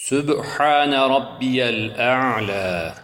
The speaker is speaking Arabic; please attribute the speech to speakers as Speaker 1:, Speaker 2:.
Speaker 1: سبحان ربي الأعلى.